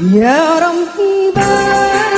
يا ربي بارك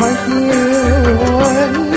روحك يا ولي